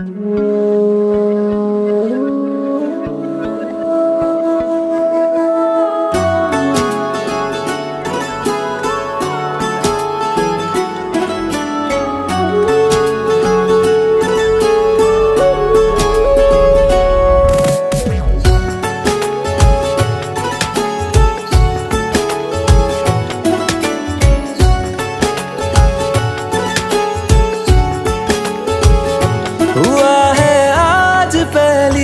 हुआ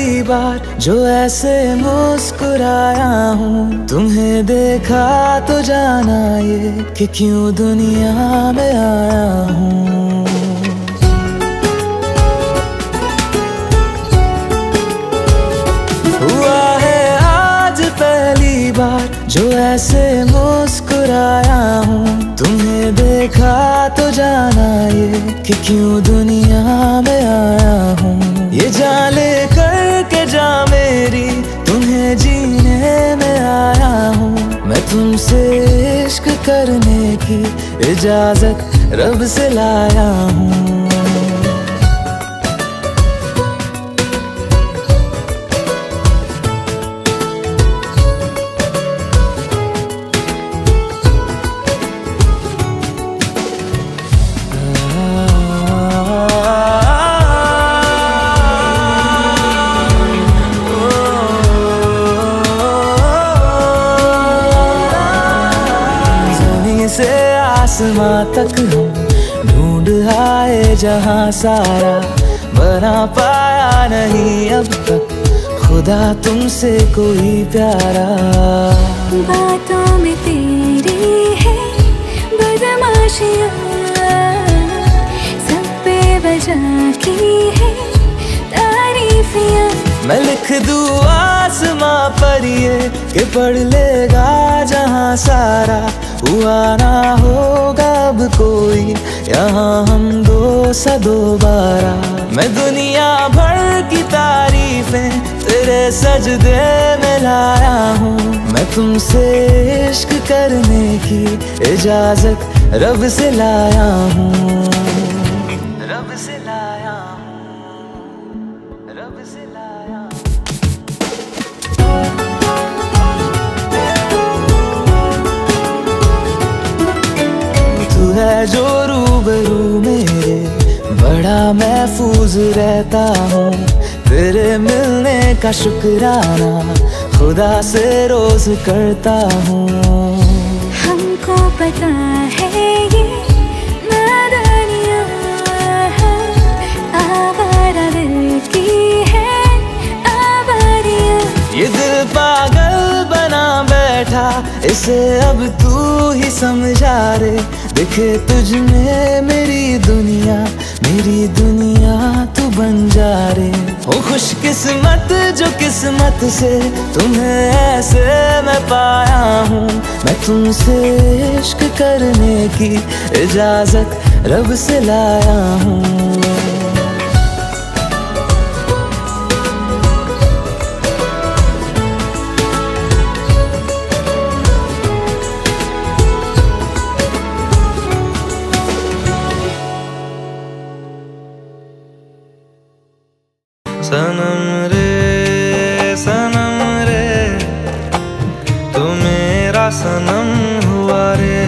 पहली बार जो ऐसे मुस्कुराया हूँ। तुम्हें देखा तो जाना ये कि क्यों दुनिया में आया हूँ। हुआ है आज पहली बार जो ऐसे मुस्कुराया हूँ। तुम्हें देखा तो जाना ये कि क्यों दुनिया में आया हूँ। ये जाले करके जा मेरी। तुम्हें जीने में आया हूँ। मैं तुमसे इश्क करने की इजाज़त रब से लाया हूँ। आसमां तक हम ढूंढ आए जहाँ सारा बना पाया नहीं अब तक। खुदा तुमसे कोई प्यारा। बातों में तेरी है बदमाशियाँ सब पे वजह की है तारीफियाँ। मैं लिख दूँ आसमां पर ये कि पढ़ लेगा जहाँ सारा हुआ ना होगा अब कोई। यहाँ हम दो सा दोबारा मैं दुनिया भर की तारीफें तेरे सजदे में लाया हूँ। मैं तुमसे इश्क करने की इजाज़त रब से लाया हूँ। रब से लाया हूँ। रब से है जो रूबरू मेरे, बड़ा महफूज रहता हूँ। तेरे मिलने का शुक्राना खुदा से रोज करता हूँ। हमको पता है ये इसे अब तू ही समझा रे। दिखे तुझ में मेरी दुनिया मेरी दुनिया तू बन जा रे। हो खुश किस्मत जो किस्मत से तुम्हें ऐसे मैं पाया हूँ। मैं तुमसे इश्क करने की इजाज़त रब से लाया हूँ। सनम रे सनम रे तू मेरा सनम हुआ रे।